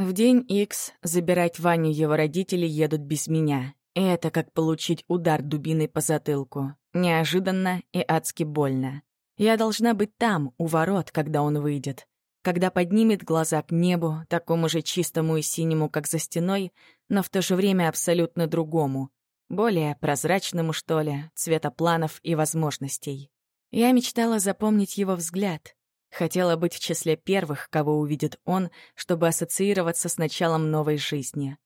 В день X забирать Ваню его родители едут без меня. Это как получить удар дубиной по затылку. Неожиданно и адски больно. Я должна быть там, у ворот, когда он выйдет. Когда поднимет глаза к небу, такому же чистому и синему, как за стеной, но в то же время абсолютно другому. Более прозрачному, что ли, цвета планов и возможностей. Я мечтала запомнить его взгляд, Хотела быть в числе первых, кого увидит он, чтобы ассоциироваться с началом новой жизни.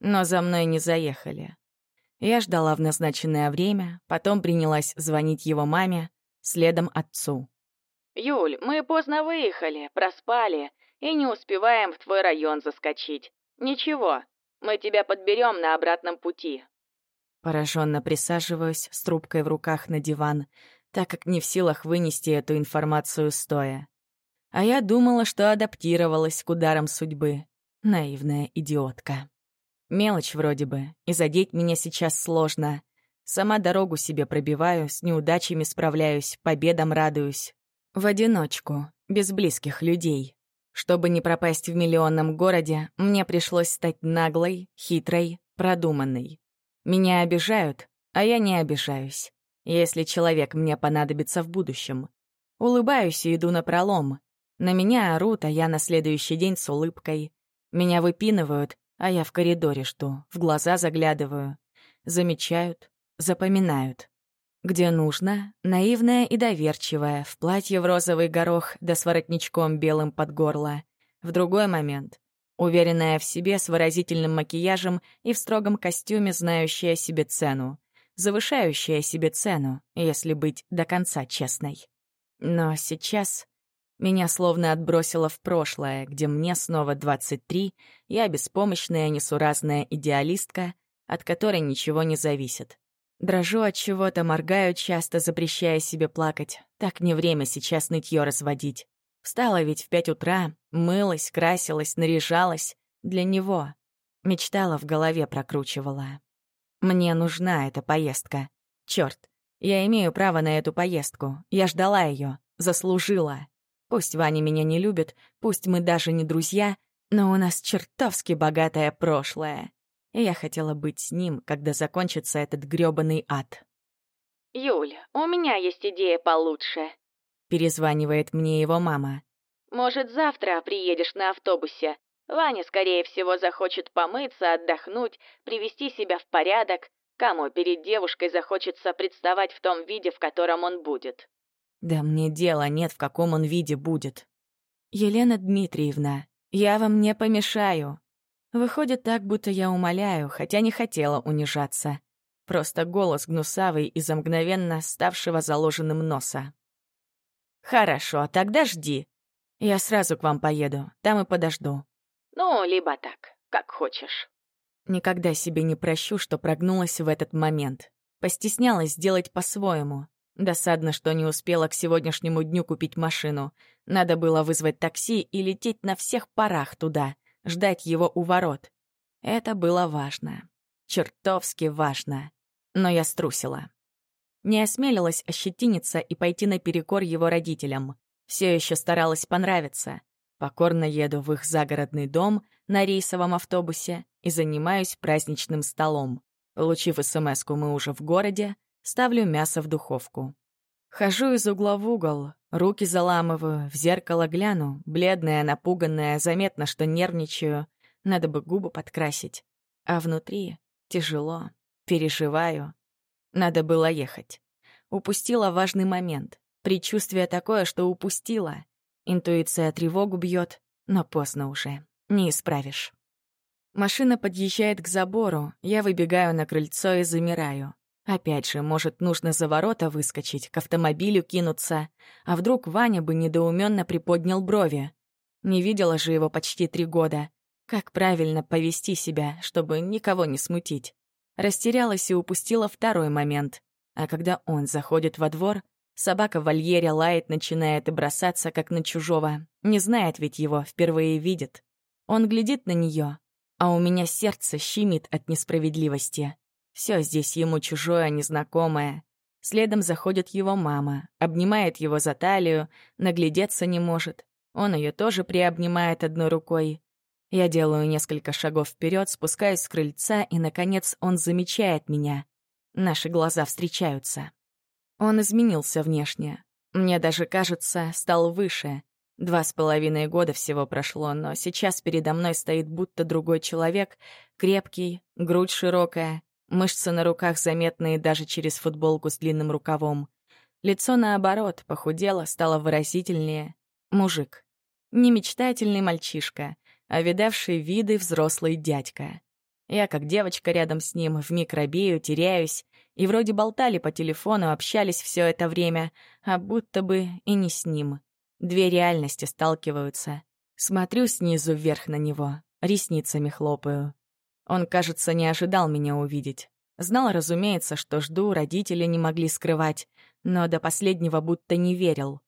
Но за мной не заехали. Я ждала в назначенное время, потом принялась звонить его маме, следом отцу. «Юль, мы поздно выехали, проспали и не успеваем в твой район заскочить. Ничего, мы тебя подберем на обратном пути». Пораженно присаживаюсь с трубкой в руках на диван, так как не в силах вынести эту информацию стоя. А я думала, что адаптировалась к ударам судьбы. Наивная идиотка. Мелочь вроде бы, и задеть меня сейчас сложно. Сама дорогу себе пробиваю, с неудачами справляюсь, победам радуюсь. В одиночку, без близких людей. Чтобы не пропасть в миллионном городе, мне пришлось стать наглой, хитрой, продуманной. Меня обижают, а я не обижаюсь если человек мне понадобится в будущем. Улыбаюсь и иду на пролом. На меня орут, а я на следующий день с улыбкой. Меня выпинывают, а я в коридоре жду, в глаза заглядываю. Замечают, запоминают. Где нужно, наивная и доверчивая, в платье в розовый горох да с воротничком белым под горло. В другой момент — уверенная в себе с выразительным макияжем и в строгом костюме, знающая себе цену завышающая себе цену, если быть до конца честной. Но сейчас меня словно отбросило в прошлое, где мне снова 23, я беспомощная, несуразная идеалистка, от которой ничего не зависит. Дрожу от чего-то, моргаю часто, запрещая себе плакать. Так не время сейчас нытье разводить. Встала ведь в пять утра, мылась, красилась, наряжалась. Для него. Мечтала в голове прокручивала. Мне нужна эта поездка. Черт, я имею право на эту поездку. Я ждала ее, заслужила. Пусть Ваня меня не любит, пусть мы даже не друзья, но у нас чертовски богатое прошлое. И я хотела быть с ним, когда закончится этот грёбаный ад. «Юль, у меня есть идея получше», — перезванивает мне его мама. «Может, завтра приедешь на автобусе? Ваня, скорее всего, захочет помыться, отдохнуть, привести себя в порядок. Кому перед девушкой захочется представать в том виде, в котором он будет? Да мне дела нет, в каком он виде будет. Елена Дмитриевна, я вам не помешаю. Выходит так, будто я умоляю, хотя не хотела унижаться. Просто голос гнусавый из-за мгновенно ставшего заложенным носа. «Хорошо, тогда жди. Я сразу к вам поеду, там и подожду. Ну, либо так, как хочешь. Никогда себе не прощу, что прогнулась в этот момент. Постеснялась сделать по-своему. Досадно, что не успела к сегодняшнему дню купить машину. Надо было вызвать такси и лететь на всех парах туда, ждать его у ворот. Это было важно. Чертовски важно. Но я струсила. Не осмелилась ощетиниться и пойти наперекор его родителям. Все еще старалась понравиться. Покорно еду в их загородный дом на рейсовом автобусе и занимаюсь праздничным столом. Получив смс мы уже в городе, ставлю мясо в духовку. Хожу из угла в угол, руки заламываю, в зеркало гляну, бледная, напуганная, заметно, что нервничаю, надо бы губы подкрасить. А внутри тяжело, переживаю. Надо было ехать. Упустила важный момент. Предчувствие такое, что упустила. Интуиция тревогу бьет, но поздно уже, не исправишь. Машина подъезжает к забору, я выбегаю на крыльцо и замираю. Опять же, может, нужно за ворота выскочить, к автомобилю кинуться, а вдруг Ваня бы недоуменно приподнял брови. Не видела же его почти три года. Как правильно повести себя, чтобы никого не смутить? Растерялась и упустила второй момент. А когда он заходит во двор, Собака в вольере лает, начинает и бросаться, как на чужого. Не знает ведь его, впервые видит. Он глядит на нее, а у меня сердце щемит от несправедливости. Все здесь ему чужое, незнакомое. Следом заходит его мама, обнимает его за талию, наглядеться не может. Он ее тоже приобнимает одной рукой. Я делаю несколько шагов вперед, спускаюсь с крыльца, и, наконец, он замечает меня. Наши глаза встречаются. Он изменился внешне. Мне даже кажется, стал выше. Два с половиной года всего прошло, но сейчас передо мной стоит будто другой человек, крепкий, грудь широкая, мышцы на руках заметные даже через футболку с длинным рукавом. Лицо, наоборот, похудело, стало выразительнее. Мужик. Не мечтательный мальчишка, а видавший виды взрослый дядька. Я, как девочка рядом с ним, вмиг робею, теряюсь, и вроде болтали по телефону, общались все это время, а будто бы и не с ним. Две реальности сталкиваются. Смотрю снизу вверх на него, ресницами хлопаю. Он, кажется, не ожидал меня увидеть. Знал, разумеется, что жду, родители не могли скрывать, но до последнего будто не верил.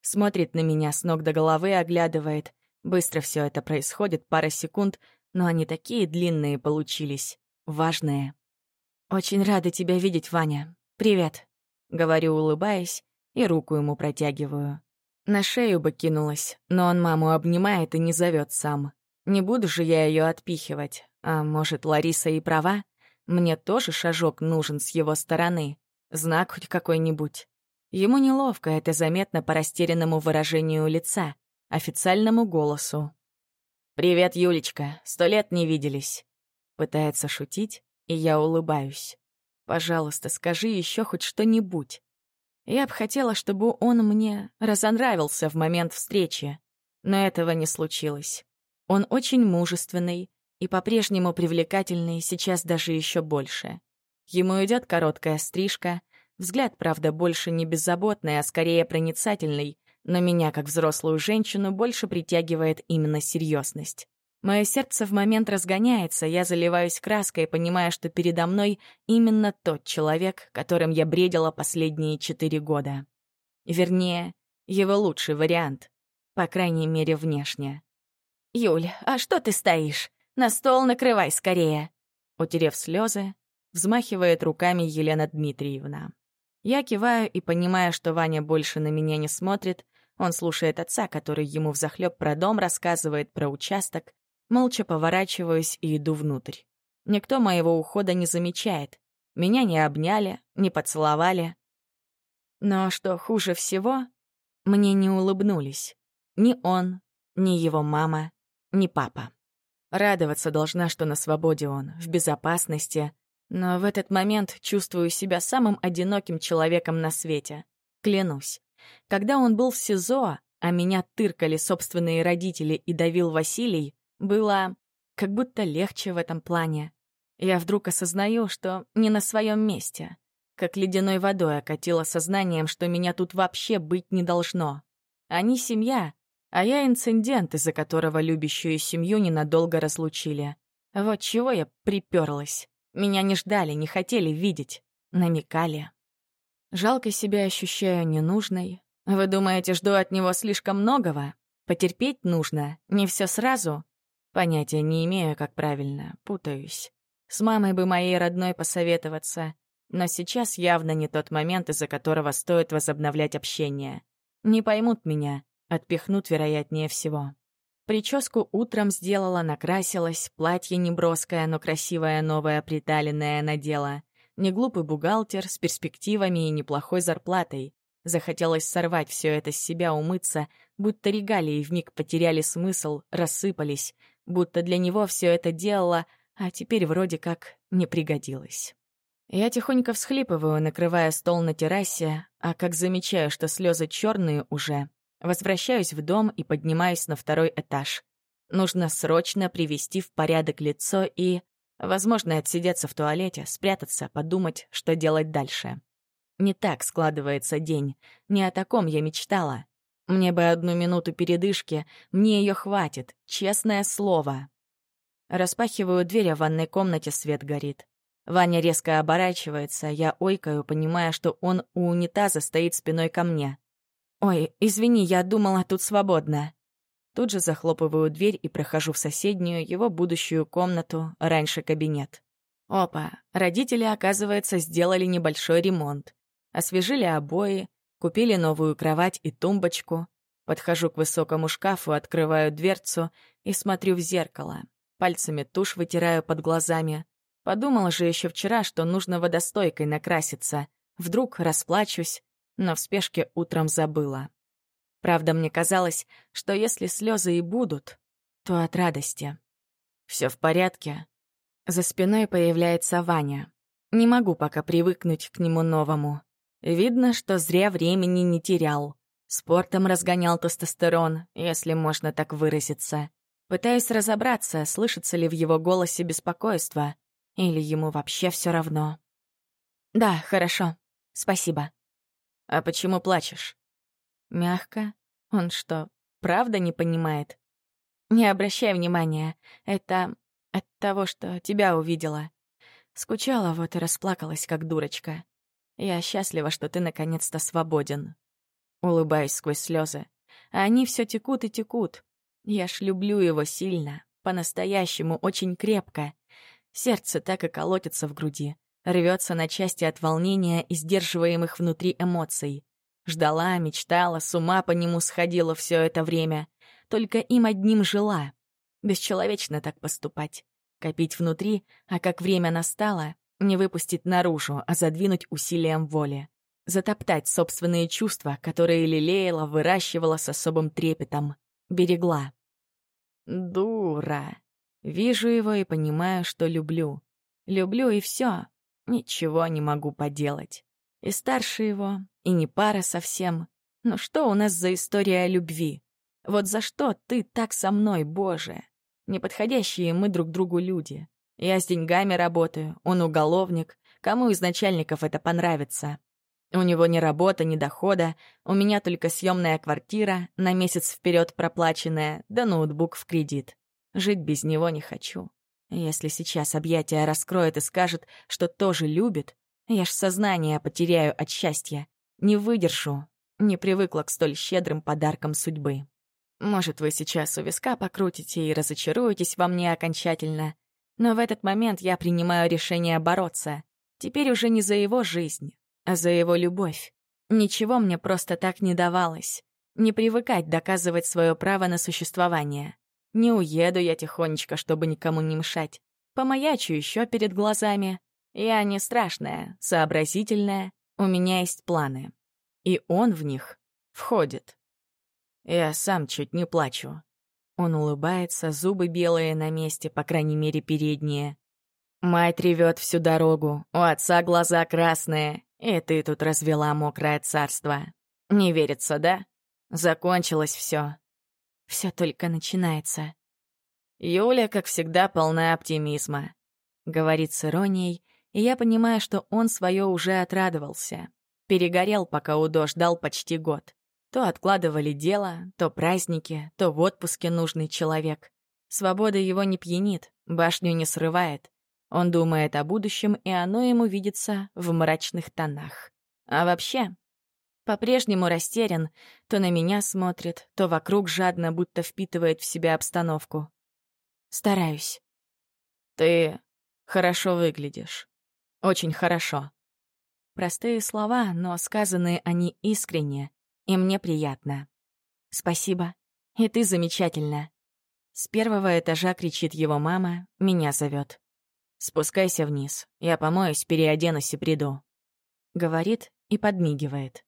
Смотрит на меня с ног до головы, оглядывает. Быстро все это происходит, пара секунд, но они такие длинные получились, важные. «Очень рада тебя видеть, Ваня. Привет», — говорю, улыбаясь, и руку ему протягиваю. На шею бы кинулась, но он маму обнимает и не зовет сам. Не буду же я ее отпихивать. А может, Лариса и права? Мне тоже шажок нужен с его стороны. Знак хоть какой-нибудь. Ему неловко, это заметно по растерянному выражению лица, официальному голосу. «Привет, Юлечка, сто лет не виделись». Пытается шутить, и я улыбаюсь. «Пожалуйста, скажи еще хоть что-нибудь». Я бы хотела, чтобы он мне разонравился в момент встречи, но этого не случилось. Он очень мужественный и по-прежнему привлекательный, сейчас даже еще больше. Ему идет короткая стрижка, Взгляд, правда, больше не беззаботный, а скорее проницательный, но меня, как взрослую женщину, больше притягивает именно серьезность. Мое сердце в момент разгоняется, я заливаюсь краской, понимая, что передо мной именно тот человек, которым я бредила последние четыре года. Вернее, его лучший вариант, по крайней мере, внешне. «Юль, а что ты стоишь? На стол накрывай скорее!» Утерев слезы, взмахивает руками Елена Дмитриевна. Я киваю и понимаю, что Ваня больше на меня не смотрит. Он слушает отца, который ему взахлёб про дом рассказывает, про участок. Молча поворачиваюсь и иду внутрь. Никто моего ухода не замечает. Меня не обняли, не поцеловали. Но что хуже всего, мне не улыбнулись. Ни он, ни его мама, ни папа. Радоваться должна, что на свободе он, в безопасности, но в этот момент чувствую себя самым одиноким человеком на свете. Клянусь. Когда он был в СИЗО, а меня тыркали собственные родители и давил Василий, было как будто легче в этом плане. Я вдруг осознаю, что не на своем месте. Как ледяной водой окатило сознанием, что меня тут вообще быть не должно. Они семья, а я инцидент, из-за которого любящую семью ненадолго разлучили. Вот чего я приперлась. Меня не ждали, не хотели видеть, намекали. Жалко себя ощущаю ненужной. Вы думаете, жду от него слишком многого? Потерпеть нужно, не все сразу? Понятия не имею, как правильно, путаюсь. С мамой бы моей родной посоветоваться, но сейчас явно не тот момент, из-за которого стоит возобновлять общение. Не поймут меня, отпихнут, вероятнее всего. Прическу утром сделала, накрасилась, платье неброское, но красивое, новое, приталенное надела. Неглупый бухгалтер с перспективами и неплохой зарплатой. Захотелось сорвать все это с себя, умыться, будто регалии вмиг потеряли смысл, рассыпались, будто для него все это делала, а теперь вроде как не пригодилось. Я тихонько всхлипываю, накрывая стол на террасе, а как замечаю, что слезы черные уже, Возвращаюсь в дом и поднимаюсь на второй этаж. Нужно срочно привести в порядок лицо и, возможно, отсидеться в туалете, спрятаться, подумать, что делать дальше. Не так складывается день. Не о таком я мечтала. Мне бы одну минуту передышки, мне ее хватит, честное слово. Распахиваю дверь, а в ванной комнате свет горит. Ваня резко оборачивается, я ойкаю, понимая, что он у унитаза стоит спиной ко мне. «Ой, извини, я думала, тут свободно». Тут же захлопываю дверь и прохожу в соседнюю, его будущую комнату, раньше кабинет. Опа, родители, оказывается, сделали небольшой ремонт. Освежили обои, купили новую кровать и тумбочку. Подхожу к высокому шкафу, открываю дверцу и смотрю в зеркало. Пальцами тушь вытираю под глазами. Подумала же еще вчера, что нужно водостойкой накраситься. Вдруг расплачусь, но в спешке утром забыла. Правда, мне казалось, что если слезы и будут, то от радости. Все в порядке. За спиной появляется Ваня. Не могу пока привыкнуть к нему новому. Видно, что зря времени не терял. Спортом разгонял тестостерон, если можно так выразиться. Пытаюсь разобраться, слышится ли в его голосе беспокойство, или ему вообще все равно. «Да, хорошо. Спасибо». «А почему плачешь?» Мягко. Он что, правда не понимает? «Не обращай внимания. Это от того, что тебя увидела. Скучала вот и расплакалась, как дурочка. Я счастлива, что ты наконец-то свободен». Улыбаюсь сквозь слезы. А они все текут и текут. Я ж люблю его сильно, по-настоящему, очень крепко. Сердце так и колотится в груди, рвется на части от волнения и сдерживаемых внутри эмоций. Ждала, мечтала, с ума по нему сходила все это время. Только им одним жила. Бесчеловечно так поступать. Копить внутри, а как время настало, не выпустить наружу, а задвинуть усилием воли затоптать собственные чувства, которые лелеяла, выращивала с особым трепетом, берегла. Дура. Вижу его и понимаю, что люблю. Люблю и все. Ничего не могу поделать. И старше его, и не пара совсем. Но что у нас за история любви? Вот за что ты так со мной, Боже? Неподходящие мы друг другу люди. Я с деньгами работаю, он уголовник. Кому из начальников это понравится? У него ни работа, ни дохода, у меня только съемная квартира, на месяц вперед проплаченная, да ноутбук в кредит. Жить без него не хочу. Если сейчас объятия раскроет и скажет, что тоже любит, я ж сознание потеряю от счастья. Не выдержу, не привыкла к столь щедрым подаркам судьбы. Может, вы сейчас у виска покрутите и разочаруетесь во мне окончательно, но в этот момент я принимаю решение бороться. Теперь уже не за его жизнь, а за его любовь. Ничего мне просто так не давалось. Не привыкать доказывать свое право на существование. Не уеду я тихонечко, чтобы никому не мешать. Помаячу еще перед глазами. Я не страшная, сообразительная, у меня есть планы. И он в них входит. Я сам чуть не плачу. Он улыбается, зубы белые на месте, по крайней мере, передние. Мать ревет всю дорогу, у отца глаза красные, и ты тут развела мокрое царство. Не верится, да? Закончилось все. Все только начинается. Юля, как всегда, полна оптимизма. Говорит с иронией, и я понимаю, что он свое уже отрадовался. Перегорел, пока УДО ждал почти год. То откладывали дело, то праздники, то в отпуске нужный человек. Свобода его не пьянит, башню не срывает. Он думает о будущем, и оно ему видится в мрачных тонах. А вообще, по-прежнему растерян, то на меня смотрит, то вокруг жадно, будто впитывает в себя обстановку. Стараюсь. Ты хорошо выглядишь. Очень хорошо. Простые слова, но сказанные они искренне, и мне приятно. Спасибо. И ты замечательна. С первого этажа кричит его мама, меня зовет. «Спускайся вниз. Я помоюсь, переоденусь и приду». Говорит и подмигивает.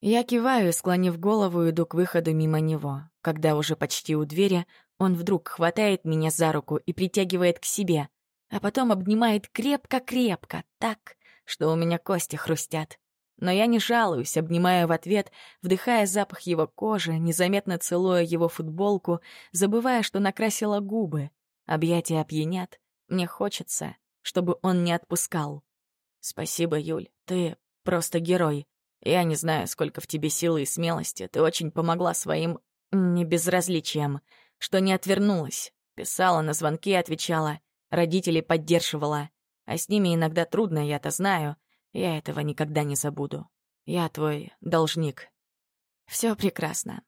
Я киваю, склонив голову, иду к выходу мимо него. Когда уже почти у двери, он вдруг хватает меня за руку и притягивает к себе, а потом обнимает крепко-крепко, так, что у меня кости хрустят. Но я не жалуюсь, обнимая в ответ, вдыхая запах его кожи, незаметно целуя его футболку, забывая, что накрасила губы. Объятия опьянят, мне хочется, чтобы он не отпускал. Спасибо, Юль, ты просто герой. Я не знаю, сколько в тебе силы и смелости. Ты очень помогла своим небезразличием, что не отвернулась. Писала, на звонки отвечала, родителей поддерживала. А с ними иногда трудно, я-то знаю. Я этого никогда не забуду. Я твой должник. Все прекрасно.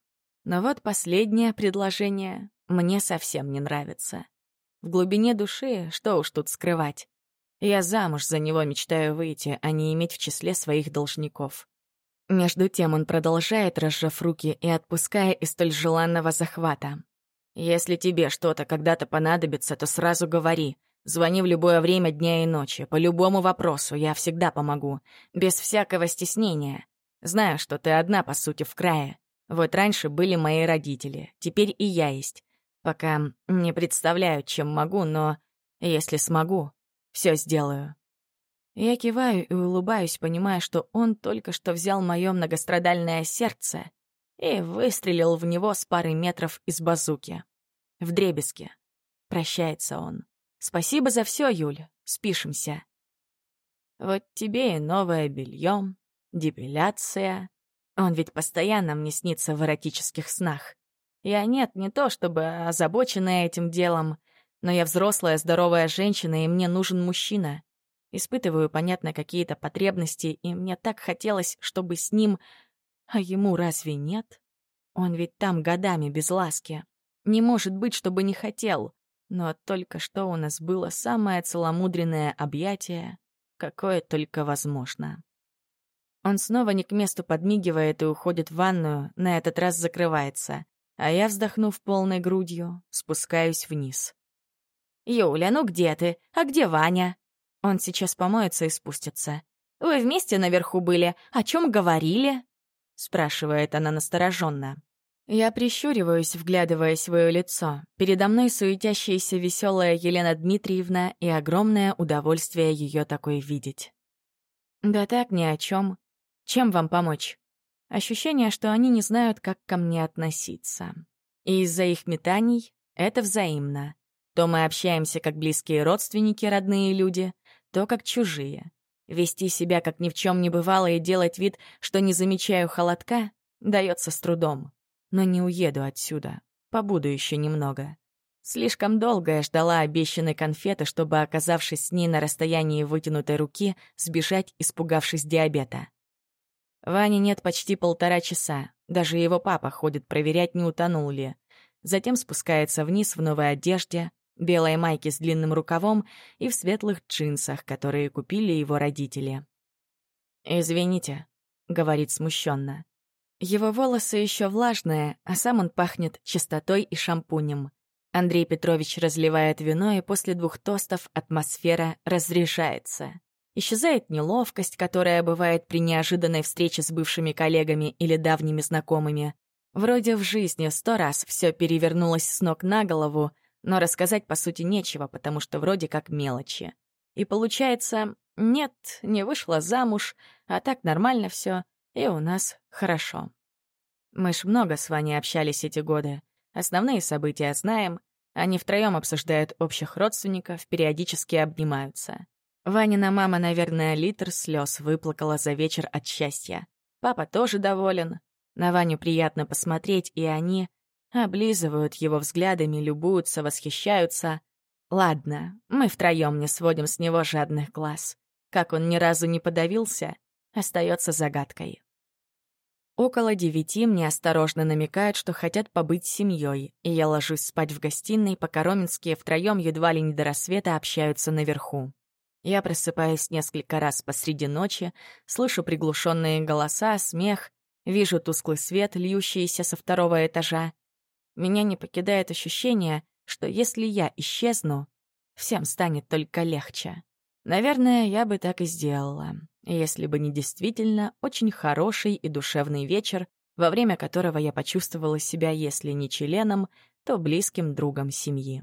Но вот последнее предложение мне совсем не нравится. В глубине души, что уж тут скрывать. Я замуж за него мечтаю выйти, а не иметь в числе своих должников. Между тем он продолжает, разжав руки и отпуская из столь желанного захвата. «Если тебе что-то когда-то понадобится, то сразу говори. Звони в любое время дня и ночи, по любому вопросу, я всегда помогу. Без всякого стеснения. Знаю, что ты одна, по сути, в крае. Вот раньше были мои родители, теперь и я есть. Пока не представляю, чем могу, но если смогу, все сделаю. Я киваю и улыбаюсь, понимая, что он только что взял мое многострадальное сердце и выстрелил в него с пары метров из базуки. В дребезге. Прощается он. Спасибо за все, Юль. Спишемся. Вот тебе и новое белье, депиляция. Он ведь постоянно мне снится в эротических снах. Я нет, не то чтобы озабоченная этим делом, но я взрослая, здоровая женщина, и мне нужен мужчина. Испытываю, понятно, какие-то потребности, и мне так хотелось, чтобы с ним... А ему разве нет? Он ведь там годами без ласки. Не может быть, чтобы не хотел. Но только что у нас было самое целомудренное объятие, какое только возможно. Он снова не к месту подмигивает и уходит в ванную, на этот раз закрывается, а я, вздохнув полной грудью, спускаюсь вниз. «Юля, ну где ты? А где Ваня?» Он сейчас помоется и спустится. «Вы вместе наверху были? О чем говорили?» — спрашивает она настороженно. Я прищуриваюсь, вглядываясь в свое лицо. Передо мной суетящаяся веселая Елена Дмитриевна и огромное удовольствие ее такой видеть. Да так, ни о чем. Чем вам помочь? Ощущение, что они не знают, как ко мне относиться. И из-за их метаний это взаимно. То мы общаемся как близкие родственники, родные люди, то как чужие. Вести себя, как ни в чем не бывало, и делать вид, что не замечаю холодка, дается с трудом. Но не уеду отсюда. Побуду еще немного. Слишком долго я ждала обещанной конфеты, чтобы, оказавшись с ней на расстоянии вытянутой руки, сбежать, испугавшись диабета. Вани нет почти полтора часа. Даже его папа ходит проверять, не утонул ли. Затем спускается вниз в новой одежде, белой майке с длинным рукавом и в светлых джинсах, которые купили его родители. «Извините», — говорит смущенно. Его волосы еще влажные, а сам он пахнет чистотой и шампунем. Андрей Петрович разливает вино, и после двух тостов атмосфера разрешается. Исчезает неловкость, которая бывает при неожиданной встрече с бывшими коллегами или давними знакомыми. Вроде в жизни сто раз все перевернулось с ног на голову, но рассказать, по сути, нечего, потому что вроде как мелочи. И получается, нет, не вышла замуж, а так нормально все, и у нас хорошо. Мы ж много с Ваней общались эти годы. Основные события знаем, они втроем обсуждают общих родственников, периодически обнимаются. Ванина мама, наверное, литр слез выплакала за вечер от счастья. Папа тоже доволен. На Ваню приятно посмотреть, и они Облизывают его взглядами, любуются, восхищаются. Ладно, мы втроем не сводим с него жадных глаз. Как он ни разу не подавился, остается загадкой. Около девяти мне осторожно намекают, что хотят побыть семьей, и я ложусь спать в гостиной, пока Роменские втроем едва ли не до рассвета общаются наверху. Я просыпаюсь несколько раз посреди ночи, слышу приглушенные голоса, смех, вижу тусклый свет, льющийся со второго этажа, меня не покидает ощущение, что если я исчезну, всем станет только легче. Наверное, я бы так и сделала, если бы не действительно очень хороший и душевный вечер, во время которого я почувствовала себя, если не членом, то близким другом семьи.